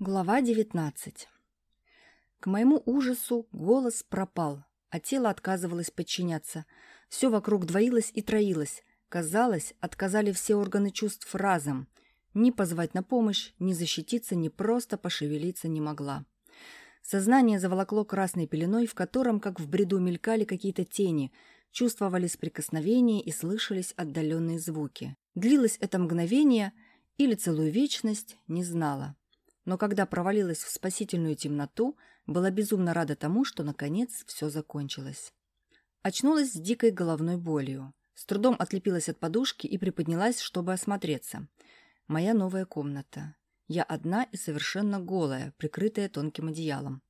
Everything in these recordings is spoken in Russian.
Глава 19 К моему ужасу голос пропал, а тело отказывалось подчиняться. Все вокруг двоилось и троилось. Казалось, отказали все органы чувств разом. Ни позвать на помощь, ни защититься, ни просто пошевелиться не могла. Сознание заволокло красной пеленой, в котором, как в бреду, мелькали какие-то тени, чувствовались прикосновения и слышались отдаленные звуки. Длилось это мгновение или целую вечность, не знала но когда провалилась в спасительную темноту, была безумно рада тому, что, наконец, все закончилось. Очнулась с дикой головной болью. С трудом отлепилась от подушки и приподнялась, чтобы осмотреться. Моя новая комната. Я одна и совершенно голая, прикрытая тонким одеялом.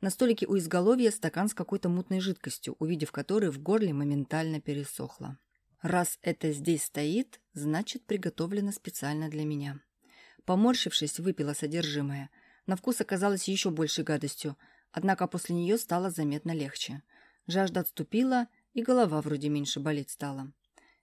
На столике у изголовья стакан с какой-то мутной жидкостью, увидев который в горле моментально пересохло. Раз это здесь стоит, значит, приготовлено специально для меня. Поморщившись, выпила содержимое. На вкус оказалось еще большей гадостью, однако после нее стало заметно легче. Жажда отступила, и голова вроде меньше болеть стала.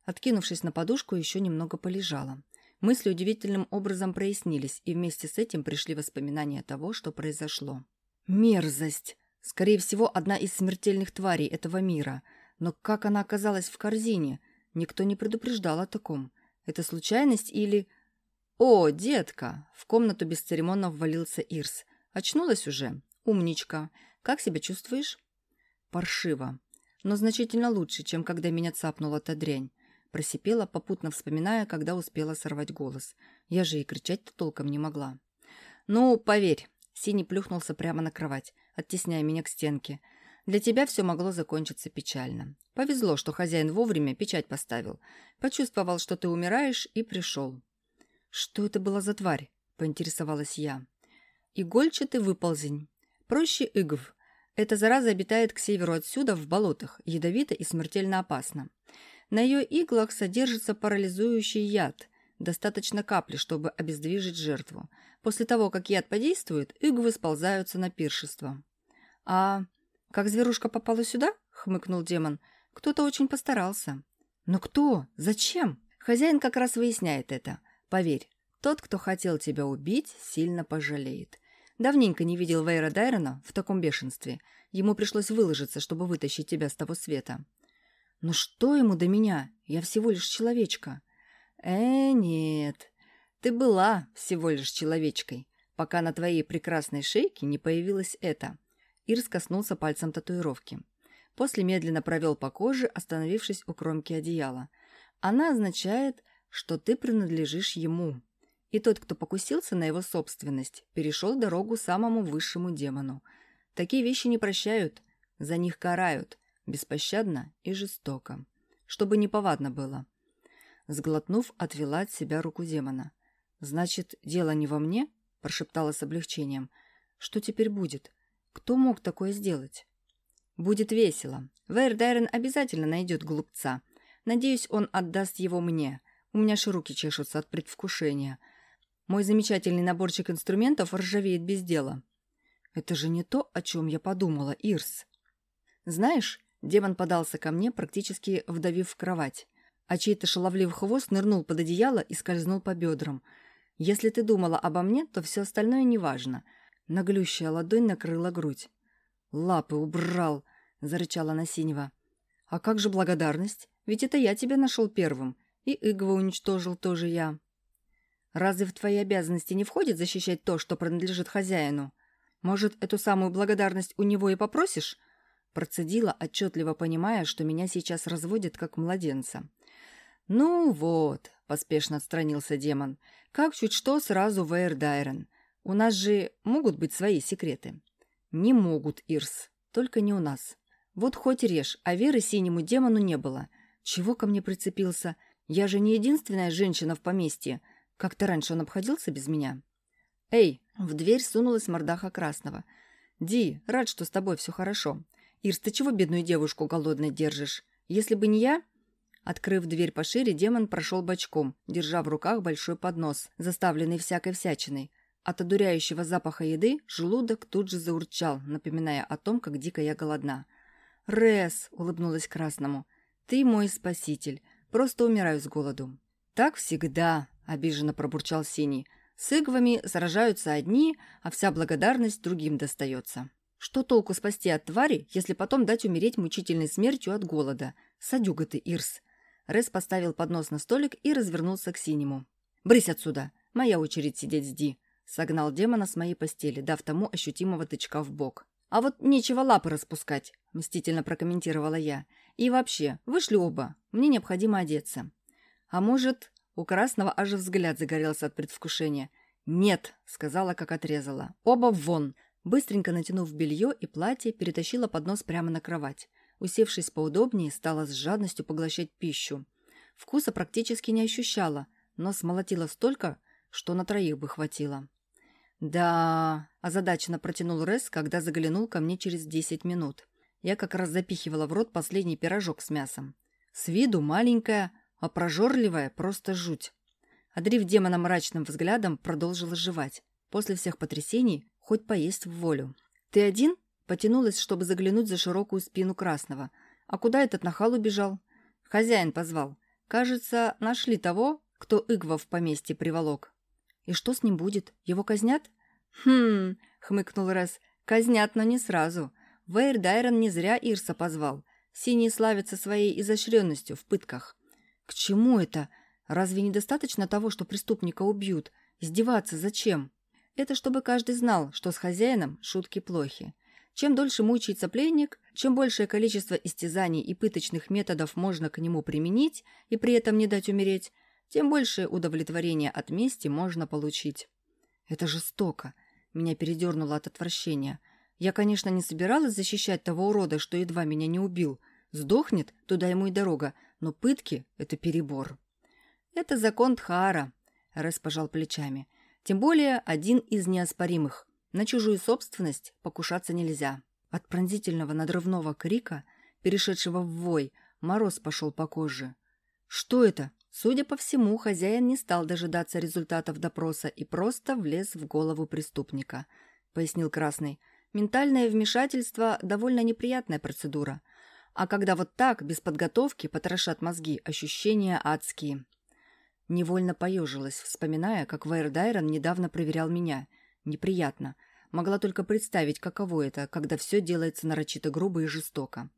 Откинувшись на подушку, еще немного полежала. Мысли удивительным образом прояснились, и вместе с этим пришли воспоминания того, что произошло. Мерзость! Скорее всего, одна из смертельных тварей этого мира. Но как она оказалась в корзине? Никто не предупреждал о таком. Это случайность или... «О, детка!» — в комнату бесцеремонно ввалился Ирс. «Очнулась уже? Умничка. Как себя чувствуешь?» «Паршиво. Но значительно лучше, чем когда меня цапнула та дрянь». Просипела, попутно вспоминая, когда успела сорвать голос. Я же и кричать-то толком не могла. «Ну, поверь». Синий плюхнулся прямо на кровать, оттесняя меня к стенке. «Для тебя все могло закончиться печально. Повезло, что хозяин вовремя печать поставил. Почувствовал, что ты умираешь, и пришел. «Что это была за тварь?» – поинтересовалась я. «Игольчатый выползень. Проще игв. Эта зараза обитает к северу отсюда, в болотах, ядовито и смертельно опасно. На ее иглах содержится парализующий яд. Достаточно капли, чтобы обездвижить жертву. После того, как яд подействует, игвы сползаются на пиршество». «А как зверушка попала сюда?» – хмыкнул демон. «Кто-то очень постарался». «Но кто? Зачем?» Хозяин как раз выясняет это. Поверь, тот, кто хотел тебя убить, сильно пожалеет. Давненько не видел Вейра Дайрона в таком бешенстве. Ему пришлось выложиться, чтобы вытащить тебя с того света. Но что ему до меня? Я всего лишь человечка. Э, нет. Ты была всего лишь человечкой, пока на твоей прекрасной шейке не появилось это. Ирс коснулся пальцем татуировки. После медленно провел по коже, остановившись у кромки одеяла. Она означает что ты принадлежишь ему. И тот, кто покусился на его собственность, перешел дорогу самому высшему демону. Такие вещи не прощают, за них карают, беспощадно и жестоко. Чтобы неповадно было. Сглотнув, отвела от себя руку демона. «Значит, дело не во мне?» – прошептала с облегчением. «Что теперь будет? Кто мог такое сделать?» «Будет весело. Вейрдайрен обязательно найдет глупца. Надеюсь, он отдаст его мне. У меня аж руки чешутся от предвкушения. Мой замечательный наборчик инструментов ржавеет без дела. Это же не то, о чем я подумала, Ирс. Знаешь, демон подался ко мне, практически вдавив в кровать, а чей-то шаловливый хвост нырнул под одеяло и скользнул по бедрам. Если ты думала обо мне, то все остальное неважно. Наглющая ладонь накрыла грудь. «Лапы убрал!» — зарычала на синего. «А как же благодарность? Ведь это я тебя нашел первым. И Игва уничтожил тоже я. Разве в твои обязанности не входит защищать то, что принадлежит хозяину? Может, эту самую благодарность у него и попросишь?» Процедила, отчетливо понимая, что меня сейчас разводят как младенца. «Ну вот», — поспешно отстранился демон, — «как чуть что сразу Вейр Дайрен. У нас же могут быть свои секреты». «Не могут, Ирс, только не у нас. Вот хоть режь, а веры синему демону не было. Чего ко мне прицепился? Я же не единственная женщина в поместье. Как-то раньше он обходился без меня. Эй, в дверь сунулась мордаха красного. Ди, рад, что с тобой все хорошо. Ирс, ты чего бедную девушку голодной держишь? Если бы не я... Открыв дверь пошире, демон прошел бочком, держа в руках большой поднос, заставленный всякой всячиной. От одуряющего запаха еды желудок тут же заурчал, напоминая о том, как дико я голодна. «Рес!» — улыбнулась Красному. «Ты мой спаситель. Просто умираю с голоду». «Так всегда», — обиженно пробурчал Синий. С игвами сражаются одни, а вся благодарность другим достается. Что толку спасти от твари, если потом дать умереть мучительной смертью от голода? Садюга ты, Ирс. Рес поставил поднос на столик и развернулся к синему. «Брысь отсюда! Моя очередь сидеть сди!» Согнал демона с моей постели, дав тому ощутимого тычка в бок. «А вот нечего лапы распускать», — мстительно прокомментировала я. «И вообще, вышли оба. Мне необходимо одеться». «А может...» У Красного аж взгляд загорелся от предвкушения. «Нет», — сказала, как отрезала. «Оба вон!» Быстренько натянув белье и платье, перетащила поднос прямо на кровать. Усевшись поудобнее, стала с жадностью поглощать пищу. Вкуса практически не ощущала, но смолотила столько, что на троих бы хватило. «Да...» – озадаченно протянул Рес, когда заглянул ко мне через десять минут. Я как раз запихивала в рот последний пирожок с мясом. С виду маленькая, а прожорливая просто жуть. Одрив демона мрачным взглядом, продолжила жевать. После всех потрясений хоть поесть в волю. «Ты один?» – потянулась, чтобы заглянуть за широкую спину Красного. «А куда этот нахал убежал?» «Хозяин позвал. Кажется, нашли того, кто Игва в поместье приволок». «И что с ним будет? Его казнят?» «Хм...» — хмыкнул Рес. «Казнят, но не сразу. Вейр Дайрон не зря Ирса позвал. Синий славится своей изощренностью в пытках». «К чему это? Разве недостаточно того, что преступника убьют? Издеваться зачем?» «Это чтобы каждый знал, что с хозяином шутки плохи. Чем дольше мучается пленник, чем большее количество истязаний и пыточных методов можно к нему применить и при этом не дать умереть, тем большее удовлетворение от мести можно получить. Это жестоко. Меня передернуло от отвращения. Я, конечно, не собиралась защищать того урода, что едва меня не убил. Сдохнет, туда ему и дорога, но пытки — это перебор. Это закон Тхара, — Рэс пожал плечами. Тем более один из неоспоримых. На чужую собственность покушаться нельзя. От пронзительного надрывного крика, перешедшего в вой, мороз пошел по коже. «Что это?» Судя по всему, хозяин не стал дожидаться результатов допроса и просто влез в голову преступника, пояснил Красный. Ментальное вмешательство – довольно неприятная процедура. А когда вот так, без подготовки, потрошат мозги, ощущения адские. Невольно поежилась, вспоминая, как Вайрдайрон недавно проверял меня. Неприятно. Могла только представить, каково это, когда все делается нарочито грубо и жестоко.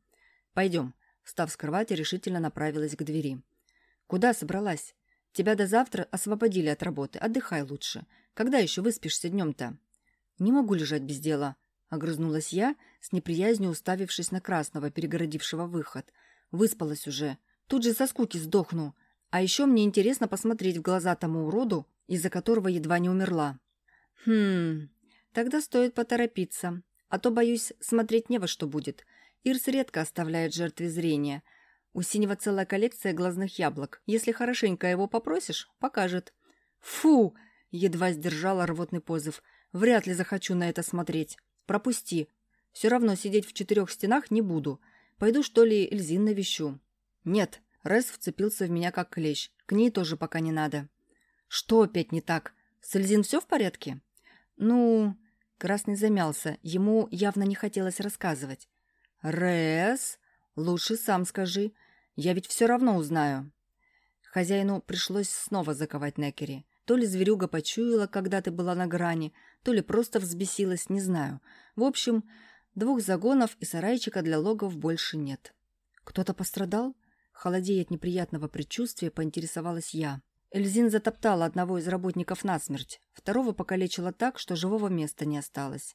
«Пойдем», – встав с кровати, решительно направилась к двери. «Куда собралась? Тебя до завтра освободили от работы. Отдыхай лучше. Когда еще выспишься днем-то?» «Не могу лежать без дела», — огрызнулась я, с неприязнью уставившись на Красного, перегородившего выход. «Выспалась уже. Тут же со скуки сдохну. А еще мне интересно посмотреть в глаза тому уроду, из-за которого едва не умерла». «Хм... Тогда стоит поторопиться. А то, боюсь, смотреть не во что будет. Ирс редко оставляет жертве зрения». У синего целая коллекция глазных яблок. Если хорошенько его попросишь, покажет. Фу! Едва сдержала рвотный позыв. Вряд ли захочу на это смотреть. Пропусти. Все равно сидеть в четырех стенах не буду. Пойду, что ли, Эльзин навещу. Нет. Рес вцепился в меня как клещ. К ней тоже пока не надо. Что опять не так? С Эльзин все в порядке? Ну... Красный замялся. Ему явно не хотелось рассказывать. «Рес, лучше сам скажи. Я ведь все равно узнаю. Хозяину пришлось снова заковать Некери. То ли зверюга почуяла, когда ты была на грани, то ли просто взбесилась, не знаю. В общем, двух загонов и сарайчика для логов больше нет. Кто-то пострадал? Холодея от неприятного предчувствия, поинтересовалась я. Эльзин затоптала одного из работников насмерть. Второго покалечила так, что живого места не осталось.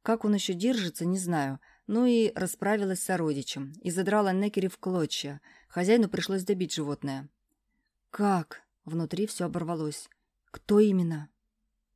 Как он еще держится, не знаю. Ну и расправилась с сородичем. И задрала Некери в клочья. Хозяину пришлось добить животное. «Как?» Внутри все оборвалось. «Кто именно?»